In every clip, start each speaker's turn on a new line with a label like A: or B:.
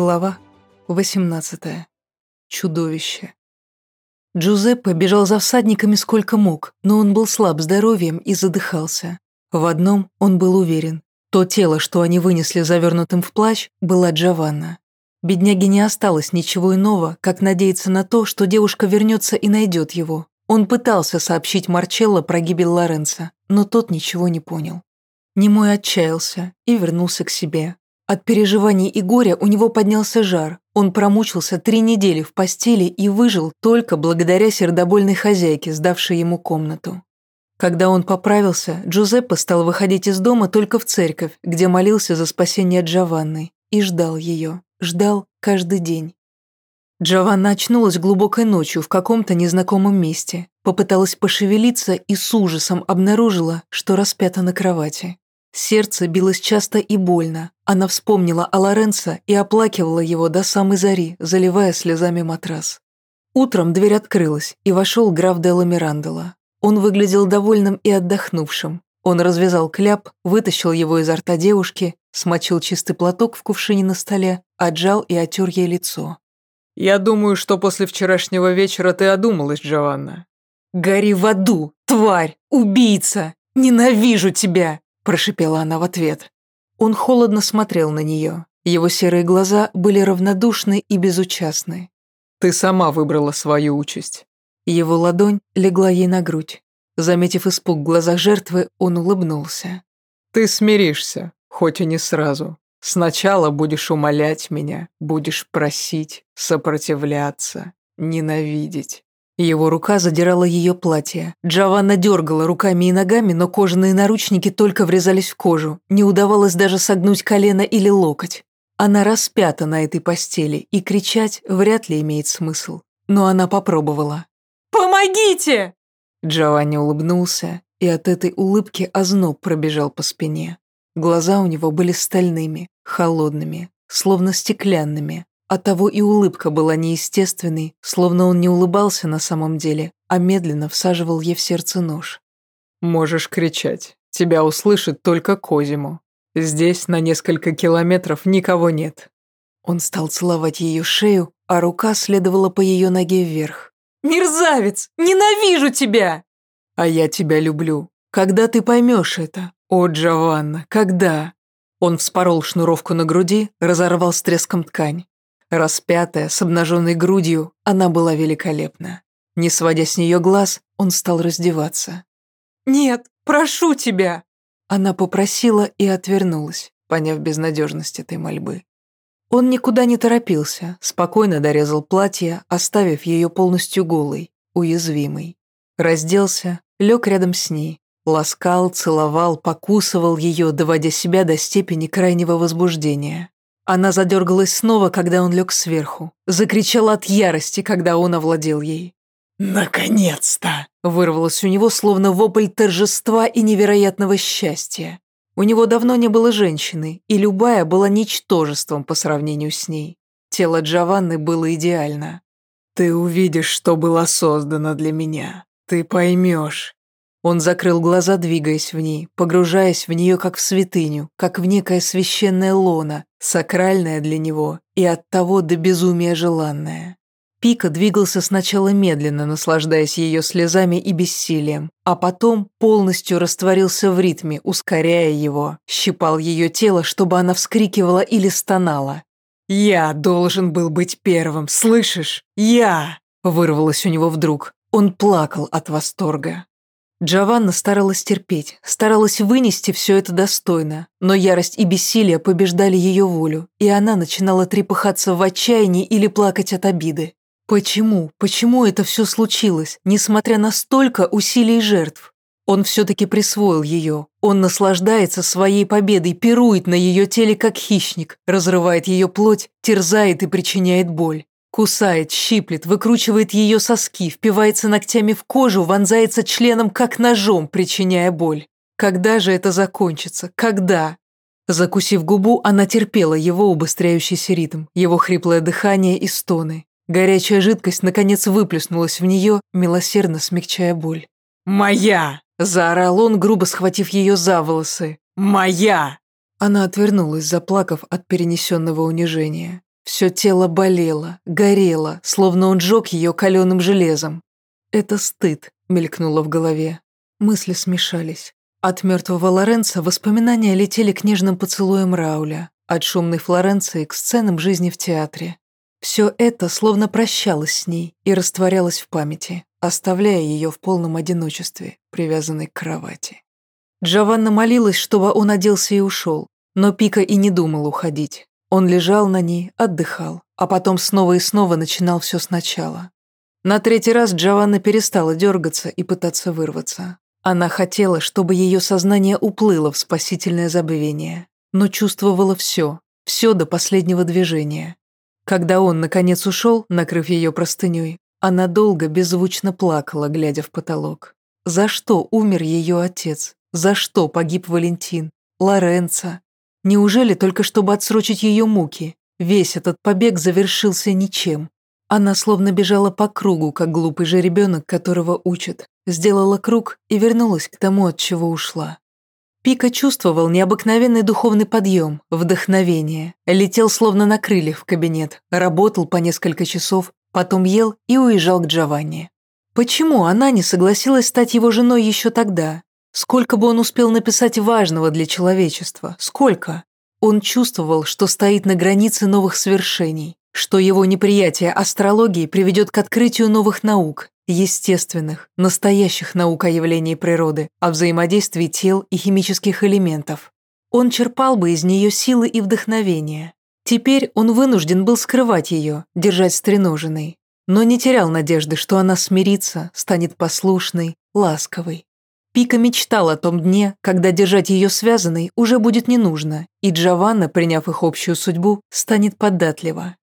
A: Глава 18. Чудовище. Джузеппе бежал за всадниками сколько мог, но он был слаб здоровьем и задыхался. В одном он был уверен. То тело, что они вынесли завернутым в плащ, была Джованна. Бедняге не осталось ничего иного, как надеяться на то, что девушка вернется и найдет его. Он пытался сообщить Марчелло про гибель Лоренца, но тот ничего не понял. Немой отчаялся и вернулся к себе. От переживаний и горя у него поднялся жар. Он промучился три недели в постели и выжил только благодаря сердобольной хозяйке, сдавшей ему комнату. Когда он поправился, Джузеппе стал выходить из дома только в церковь, где молился за спасение Джованны, и ждал ее, ждал каждый день. Джованна очнулась глубокой ночью в каком-то незнакомом месте, попыталась пошевелиться и с ужасом обнаружила, что распята на кровати. Сердце билось часто и больно. Она вспомнила о Лоренцо и оплакивала его до самой зари, заливая слезами матрас. Утром дверь открылась, и вошел граф Делла Мирандела. Он выглядел довольным и отдохнувшим. Он развязал кляп, вытащил его изо рта девушки, смочил чистый платок в кувшине на столе, отжал и отер ей лицо.
B: «Я думаю, что после вчерашнего вечера ты одумалась, Джованна».
A: «Гори в аду, тварь, убийца! Ненавижу тебя!» Прошипела она в ответ. Он холодно смотрел на нее. Его серые глаза были равнодушны и безучастны.
B: «Ты сама выбрала свою участь».
A: Его ладонь легла ей на грудь. Заметив испуг в глазах жертвы, он улыбнулся.
B: «Ты смиришься, хоть и не сразу. Сначала будешь умолять меня, будешь просить, сопротивляться, ненавидеть.
A: Его рука задирала ее платье. Джованна дергала руками и ногами, но кожаные наручники только врезались в кожу. Не удавалось даже согнуть колено или локоть. Она распята на этой постели, и кричать вряд ли имеет смысл. Но она попробовала.
C: «Помогите!»
A: Джованни улыбнулся, и от этой улыбки озноб пробежал по спине. Глаза у него были стальными, холодными, словно стеклянными, Оттого и улыбка была неестественной, словно он не улыбался на самом деле, а медленно всаживал ей в сердце нож.
B: «Можешь кричать. Тебя услышит только Козиму. Здесь на несколько километров никого нет».
A: Он стал целовать ее шею, а рука следовала по ее ноге вверх.
C: «Мерзавец! Ненавижу тебя!»
A: «А я тебя люблю. Когда ты поймешь это? О, Джованна, когда?» Он вспорол шнуровку на груди, разорвал с треском ткань. Распятая, с обнаженной грудью, она была великолепна. Не сводя с нее глаз, он стал раздеваться.
C: «Нет, прошу тебя!»
A: Она попросила и отвернулась, поняв безнадежность этой мольбы. Он никуда не торопился, спокойно дорезал платье, оставив ее полностью голой, уязвимой. Разделся, лег рядом с ней, ласкал, целовал, покусывал ее, доводя себя до степени крайнего возбуждения. Она задергалась снова, когда он лег сверху. Закричала от ярости, когда он овладел ей. «Наконец-то!» – вырвалось у него словно вопль торжества и невероятного счастья. У него давно не было женщины, и любая была ничтожеством по сравнению с ней. Тело Джованны было идеально. «Ты увидишь, что было создано для меня. Ты поймешь. Он закрыл глаза, двигаясь в ней, погружаясь в нее как в святыню, как в некое священное лоно, сакральное для него и оттого до безумия желанное. Пика двигался сначала медленно, наслаждаясь ее слезами и бессилием, а потом полностью растворился в ритме, ускоряя его, щипал ее тело, чтобы она вскрикивала или стонала. «Я должен был быть первым, слышишь? Я!» вырвалось у него вдруг. Он плакал от восторга. Джованна старалась терпеть, старалась вынести все это достойно, но ярость и бессилие побеждали ее волю, и она начинала трепыхаться в отчаянии или плакать от обиды. Почему, почему это все случилось, несмотря на столько усилий жертв? Он все-таки присвоил ее, он наслаждается своей победой, пирует на ее теле как хищник, разрывает ее плоть, терзает и причиняет боль. Кусает, щиплет, выкручивает ее соски, впивается ногтями в кожу, вонзается членом как ножом, причиняя боль. Когда же это закончится? Когда? Закусив губу, она терпела его убыстряющийся ритм, его хриплое дыхание и стоны. Горячая жидкость наконец выплеснулась в нее, милосердно смягчая боль.
C: «Моя!»
A: – заорал он, грубо схватив ее за волосы.
C: «Моя!»
A: Она отвернулась, заплакав от перенесенного унижения. Все тело болело, горело, словно он жег ее каленым железом. «Это стыд», — мелькнуло в голове. Мысли смешались. От мертвого Лоренца воспоминания летели к нежным поцелуям Рауля, от шумной Флоренции к сценам жизни в театре. Все это словно прощалось с ней и растворялось в памяти, оставляя ее в полном одиночестве, привязанной к кровати. Джованна молилась, чтобы он оделся и ушел, но Пика и не думал уходить. Он лежал на ней, отдыхал, а потом снова и снова начинал все сначала. На третий раз Джованна перестала дергаться и пытаться вырваться. Она хотела, чтобы ее сознание уплыло в спасительное забвение, но чувствовала все, все до последнего движения. Когда он, наконец, ушел, накрыв ее простыней, она долго беззвучно плакала, глядя в потолок. За что умер ее отец? За что погиб Валентин? Лоренцо? Неужели только чтобы отсрочить ее муки? Весь этот побег завершился ничем. Она словно бежала по кругу, как глупый же ребенок, которого учат. Сделала круг и вернулась к тому, от чего ушла. Пика чувствовал необыкновенный духовный подъем, вдохновение. Летел словно на крыльях в кабинет, работал по несколько часов, потом ел и уезжал к Джованни. Почему она не согласилась стать его женой еще тогда? Сколько бы он успел написать важного для человечества? Сколько? Он чувствовал, что стоит на границе новых свершений, что его неприятие астрологии приведет к открытию новых наук, естественных, настоящих наук о явлении природы, о взаимодействии тел и химических элементов. Он черпал бы из нее силы и вдохновения. Теперь он вынужден был скрывать ее, держать стреноженной, но не терял надежды, что она смирится, станет послушной, ласковой. Пика мечтал о том дне, когда держать ее связанной уже будет не нужно, и Джованна, приняв их общую судьбу, станет податлива.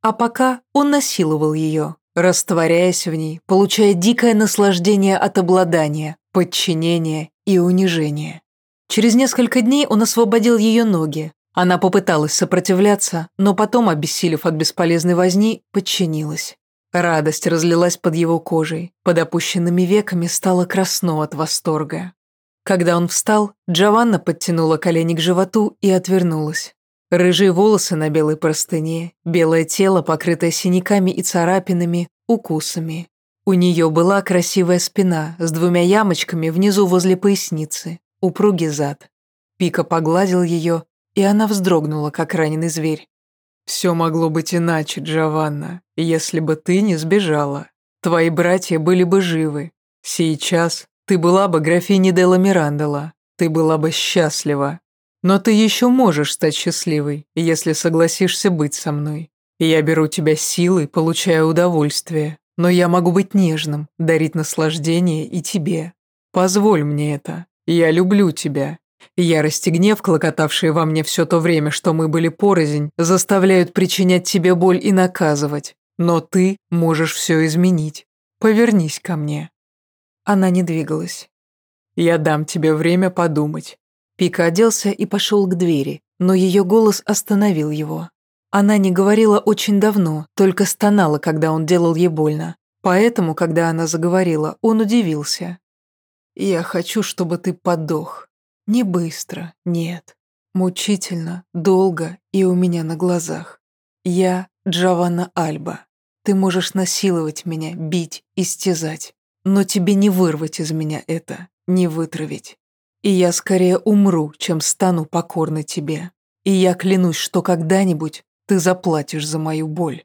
A: А пока он насиловал ее, растворяясь в ней, получая дикое наслаждение от обладания, подчинения и унижения. Через несколько дней он освободил ее ноги. Она попыталась сопротивляться, но потом, обессилев от бесполезной возни, подчинилась. Радость разлилась под его кожей, под опущенными веками стало красно от восторга. Когда он встал, Джованна подтянула колени к животу и отвернулась. Рыжие волосы на белой простыне, белое тело, покрытое синяками и царапинами, укусами. У нее была красивая спина с двумя ямочками внизу возле поясницы, упругий зад. Пика погладил ее, и она вздрогнула, как раненый зверь.
B: «Все могло быть иначе, Джованна, если бы ты не сбежала. Твои братья были бы живы. Сейчас ты была бы графиней Делла Мирандола, ты была бы счастлива. Но ты еще можешь стать счастливой, если согласишься быть со мной. Я беру тебя силой, получая удовольствие, но я могу быть нежным, дарить наслаждение и тебе. Позволь мне это. Я люблю тебя, Ярость и гнев, клокотавшие во мне все то время, что мы были порознь, заставляют причинять тебе боль и наказывать. Но ты можешь все изменить. Повернись ко мне».
A: Она не двигалась.
B: «Я дам тебе время подумать».
A: Пика оделся и пошел к двери, но ее голос остановил его. Она не говорила очень давно, только стонала, когда он делал ей больно. Поэтому, когда она заговорила, он удивился. «Я хочу, чтобы ты подох», не быстро, нет. Мучительно, долго и у меня на глазах. Я Джованна Альба. Ты можешь насиловать меня, бить, истязать. Но тебе не вырвать из меня это, не вытравить. И я скорее умру, чем стану покорной тебе. И я клянусь, что когда-нибудь ты заплатишь за мою боль».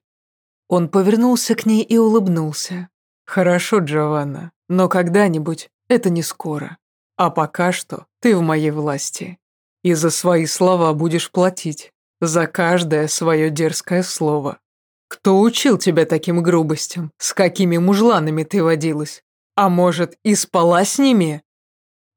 A: Он повернулся к ней и улыбнулся.
B: «Хорошо, Джованна, но когда-нибудь это не скоро. А пока что ты в моей власти. И за свои слова будешь платить. За каждое свое дерзкое слово. Кто учил тебя таким грубостям? С какими мужланами ты водилась? А может, и спала с ними?»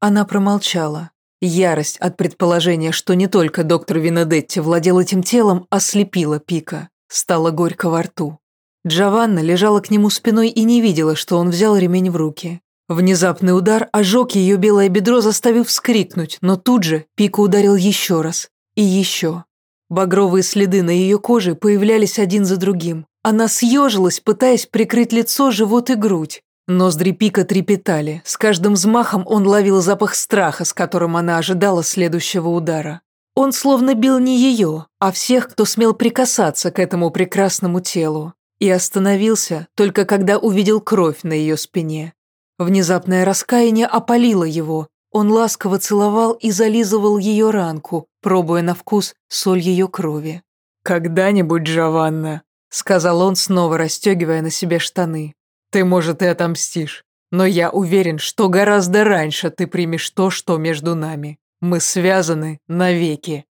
A: Она промолчала. Ярость от предположения, что не только доктор Винодетти владел этим телом, ослепила Пика. Стало горько во рту. Джованна лежала к нему спиной и не видела, что он взял ремень в руки. Внезапный удар ожег ее белое бедро, заставив вскрикнуть, но тут же Пика ударил еще раз. И еще. Багровые следы на ее коже появлялись один за другим. Она съежилась, пытаясь прикрыть лицо, живот и грудь. Ноздри Пика трепетали. С каждым взмахом он ловил запах страха, с которым она ожидала следующего удара. Он словно бил не ее, а всех, кто смел прикасаться к этому прекрасному телу. И остановился только когда увидел кровь на ее спине. Внезапное раскаяние опалило его. Он ласково целовал и зализывал ее ранку, пробуя на вкус соль ее крови.
B: «Когда-нибудь, Джованна», — сказал он, снова расстегивая на себе штаны, — «ты, может, и отомстишь, но я уверен, что гораздо раньше ты примешь то, что между нами. Мы связаны навеки».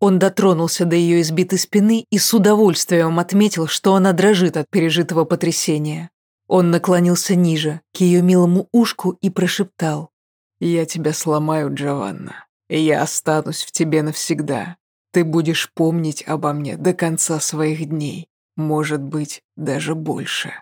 A: Он дотронулся до ее избитой спины и с удовольствием отметил, что она дрожит от пережитого потрясения. Он наклонился ниже, к ее милому ушку и прошептал.
B: «Я тебя сломаю, Джованна, я останусь в тебе навсегда. Ты будешь помнить обо мне до конца своих дней, может быть, даже больше».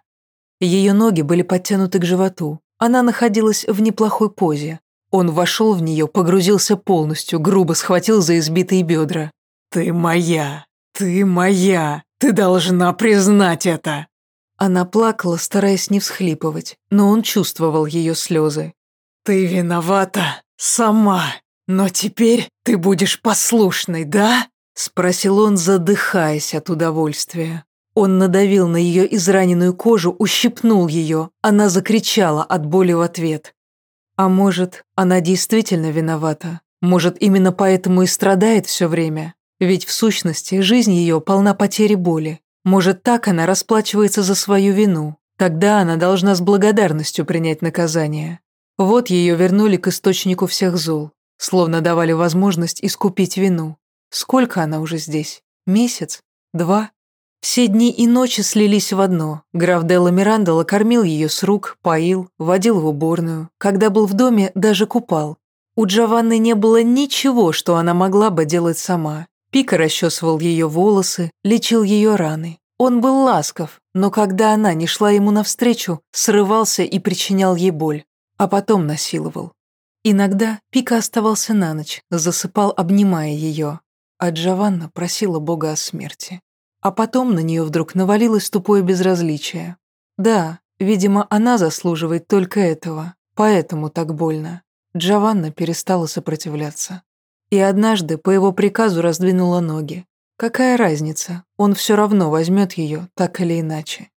A: Ее ноги были подтянуты к животу. Она находилась в неплохой позе. Он вошел в нее, погрузился полностью, грубо схватил за избитые бедра.
C: «Ты моя! Ты моя! Ты должна признать это!»
A: Она плакала, стараясь не всхлипывать, но он чувствовал ее слезы.
C: «Ты виновата сама, но теперь ты будешь послушной, да?»
A: Спросил он, задыхаясь от удовольствия. Он надавил на ее израненную кожу, ущипнул ее. Она закричала от боли в ответ. А может, она действительно виновата? Может, именно поэтому и страдает все время? Ведь в сущности жизнь ее полна потери боли. Может, так она расплачивается за свою вину. Тогда она должна с благодарностью принять наказание. Вот ее вернули к источнику всех зол, словно давали возможность искупить вину. Сколько она уже здесь? Месяц? Два? Все дни и ночи слились в одно. Граф Делла Мирандола кормил ее с рук, поил, водил в уборную. Когда был в доме, даже купал. У Джованны не было ничего, что она могла бы делать сама. Пика расчесывал ее волосы, лечил ее раны. Он был ласков, но когда она не шла ему навстречу, срывался и причинял ей боль, а потом насиловал. Иногда Пика оставался на ночь, засыпал, обнимая ее, а Джованна просила Бога о смерти. А потом на нее вдруг навалилось тупое безразличие. Да, видимо, она заслуживает только этого, поэтому так больно. Джованна перестала сопротивляться. И однажды по его приказу раздвинула ноги. Какая разница, он все равно возьмет ее, так или иначе.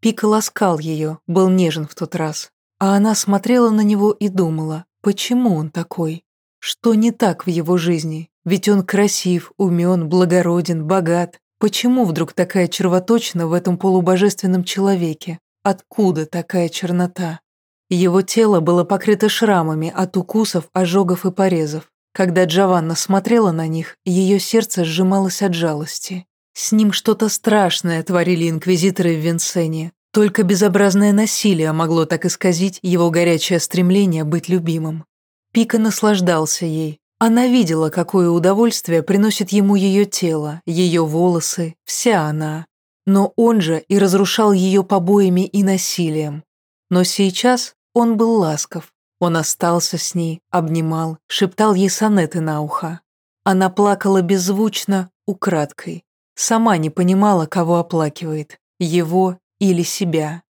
A: Пика ласкал ее, был нежен в тот раз. А она смотрела на него и думала, почему он такой? Что не так в его жизни? Ведь он красив, умен, благороден, богат, Почему вдруг такая червоточина в этом полубожественном человеке? Откуда такая чернота? Его тело было покрыто шрамами от укусов, ожогов и порезов. Когда Джованна смотрела на них, ее сердце сжималось от жалости. С ним что-то страшное творили инквизиторы в Винсене. Только безобразное насилие могло так исказить его горячее стремление быть любимым. Пика наслаждался ей, она видела, какое удовольствие приносит ему ее тело, ее волосы, вся она. Но он же и разрушал ее побоями и насилием. Но сейчас он был ласков. Он остался с ней, обнимал, шептал ей сонеты на ухо. Она плакала беззвучно, украдкой. Сама не понимала, кого оплакивает, его или себя.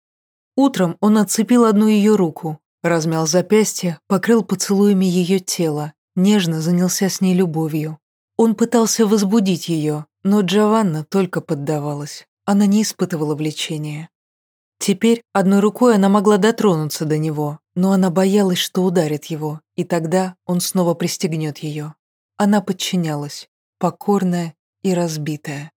A: Утром он отцепил одну ее руку, размял запястье, покрыл поцелуями ее тело, нежно занялся с ней любовью. Он пытался возбудить ее, но Джованна только поддавалась. Она не испытывала влечения. Теперь одной рукой она могла дотронуться до него, но она боялась, что ударит его, и тогда он снова пристегнет ее. Она подчинялась, покорная и разбитая.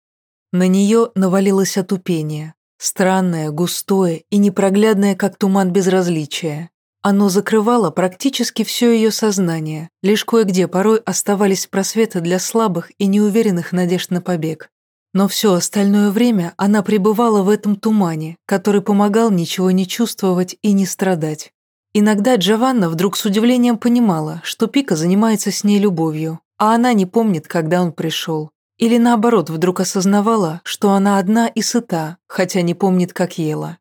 A: На нее навалилось отупение, странное, густое и непроглядное, как туман безразличия. Оно закрывало практически все ее сознание, лишь кое-где порой оставались просветы для слабых и неуверенных надежд на побег. Но все остальное время она пребывала в этом тумане, который помогал ничего не чувствовать и не страдать. Иногда Джованна вдруг с удивлением понимала, что Пика занимается с ней любовью, а она не помнит, когда он пришел. Или наоборот, вдруг осознавала, что она одна и сыта, хотя не помнит, как ела.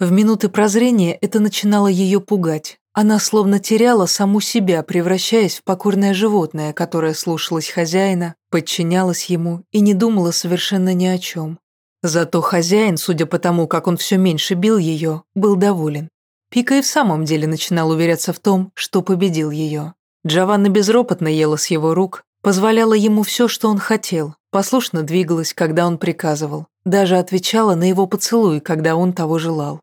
A: В минуты прозрения это начинало ее пугать. Она словно теряла саму себя, превращаясь в покорное животное, которое слушалось хозяина, подчинялось ему и не думала совершенно ни о чем. Зато хозяин, судя по тому, как он все меньше бил ее, был доволен. Пика и в самом деле начинал уверяться в том, что победил ее. Джованна безропотно ела с его рук, Позволяла ему все, что он хотел, послушно двигалась, когда он приказывал, даже отвечала на его поцелуй, когда он того желал.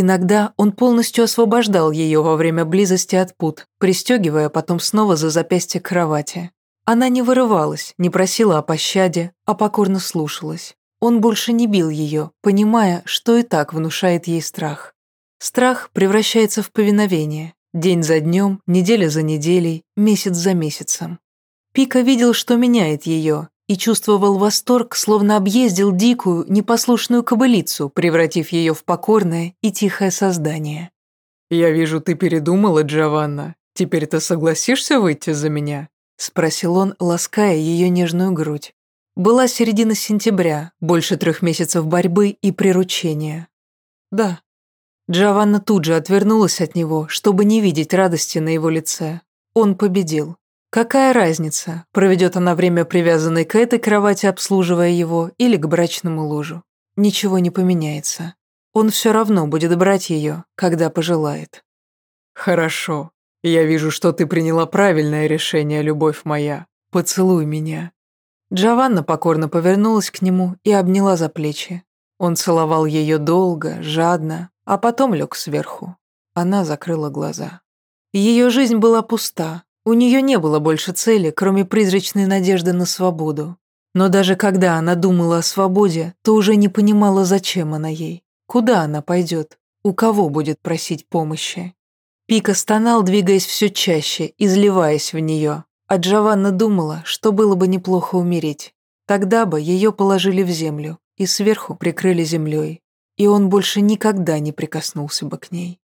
A: Иногда он полностью освобождал ее во время близости от пут, пристегивая потом снова за запястье к кровати. Она не вырывалась, не просила о пощаде, а покорно слушалась. Он больше не бил ее, понимая, что и так внушает ей страх. Страх превращается в повиновение. День за днем, неделя за неделей, месяц за месяцем. Пика видел, что меняет ее, и чувствовал восторг, словно объездил дикую, непослушную кобылицу, превратив ее в покорное и тихое создание.
B: «Я вижу, ты передумала, Джованна. Теперь ты согласишься выйти за меня?»
A: — спросил он, лаская ее нежную грудь. Была середина сентября, больше трех месяцев борьбы и приручения. «Да». Джованна тут же отвернулась от него, чтобы не видеть радости на его лице. Он победил. Какая разница, проведет она время привязанной к этой кровати, обслуживая его, или к брачному ложу? Ничего не поменяется. Он все равно будет брать ее, когда пожелает.
B: «Хорошо. Я вижу, что ты приняла правильное решение, любовь моя. Поцелуй меня».
A: Джованна покорно повернулась к нему и обняла за плечи. Он целовал ее долго, жадно, а потом лег сверху. Она закрыла глаза. Ее жизнь была пуста, у нее не было больше цели, кроме призрачной надежды на свободу. Но даже когда она думала о свободе, то уже не понимала, зачем она ей. Куда она пойдет? У кого будет просить помощи? Пика стонал, двигаясь все чаще, изливаясь в нее. А Джованна думала, что было бы неплохо умереть. Тогда бы ее положили в землю и сверху прикрыли землей, и он больше никогда не прикоснулся бы к ней.